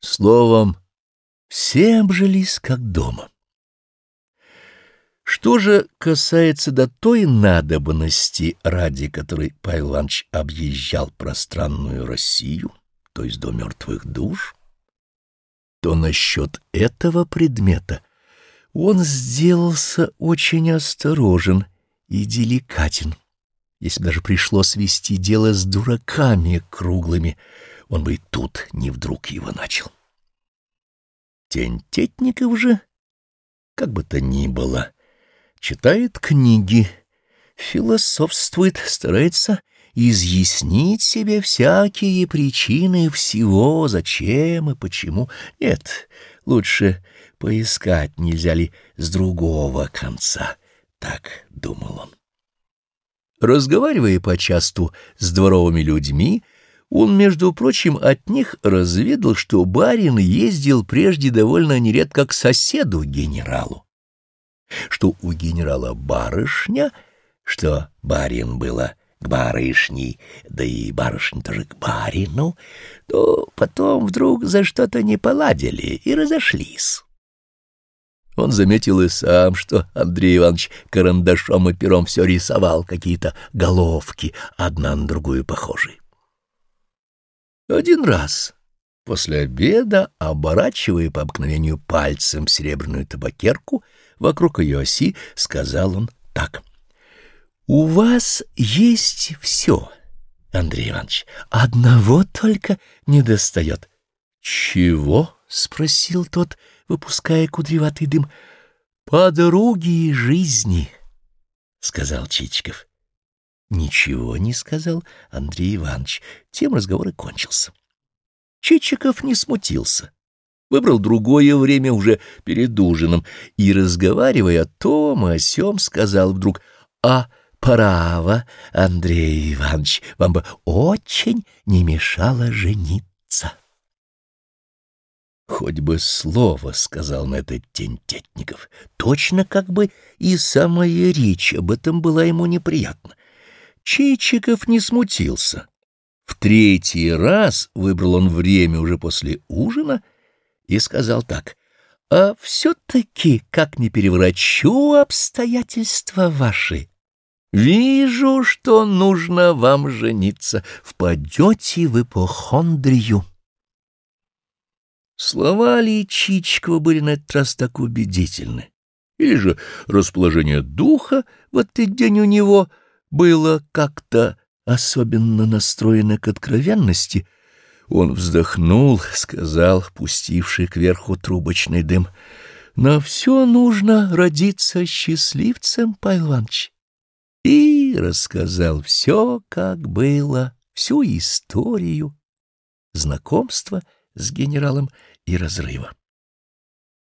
Словом, все обжились как дома. Что же касается до той надобности, ради которой Павел Иванович объезжал пространную Россию, то есть до мертвых душ, то насчет этого предмета он сделался очень осторожен и деликатен. Если даже пришлось вести дело с дураками круглыми, он бы и тут не вдруг его начал. Тентетников же, как бы то ни было, читает книги, философствует, старается изъяснить себе всякие причины всего, зачем и почему. Нет, лучше поискать, нельзя ли с другого конца. Так думал он. Разговаривая почасту с дворовыми людьми, он, между прочим, от них разведал, что барин ездил прежде довольно нередко к соседу генералу, что у генерала барышня, что барин было к барышне, да и барышня тоже к барину, то потом вдруг за что-то не поладили и разошлись. Он заметил и сам, что Андрей Иванович карандашом и пером все рисовал какие-то головки, одна на другую похожие. Один раз после обеда, оборачивая по обыкновению пальцем серебряную табакерку, вокруг ее оси сказал он так. «У вас есть все, Андрей Иванович, одного только не достает». «Чего?» — спросил тот, выпуская кудреватый дым. «Подруги жизни», — сказал Чичиков. Ничего не сказал Андрей Иванович. Тем разговор и кончился. Чичиков не смутился. Выбрал другое время уже перед ужином и, разговаривая о том о сём, сказал вдруг «А право, Андрей Иванович, вам бы очень не мешало жениться». Хоть бы слово сказал на этот Тентетников, точно как бы и самая речь об этом была ему неприятна. Чичиков не смутился. В третий раз выбрал он время уже после ужина и сказал так. «А все-таки, как не переворачу обстоятельства ваши, вижу, что нужно вам жениться, впадете в ипохондрию». Слова ли Чичикова были на этот раз так убедительны? Или же расположение духа в этот день у него — было как-то особенно настроено к откровенности, он вздохнул, сказал, пустивший кверху трубочный дым, «На все нужно родиться счастливцем, Павел Иванович». И рассказал все, как было, всю историю знакомства с генералом и разрыва.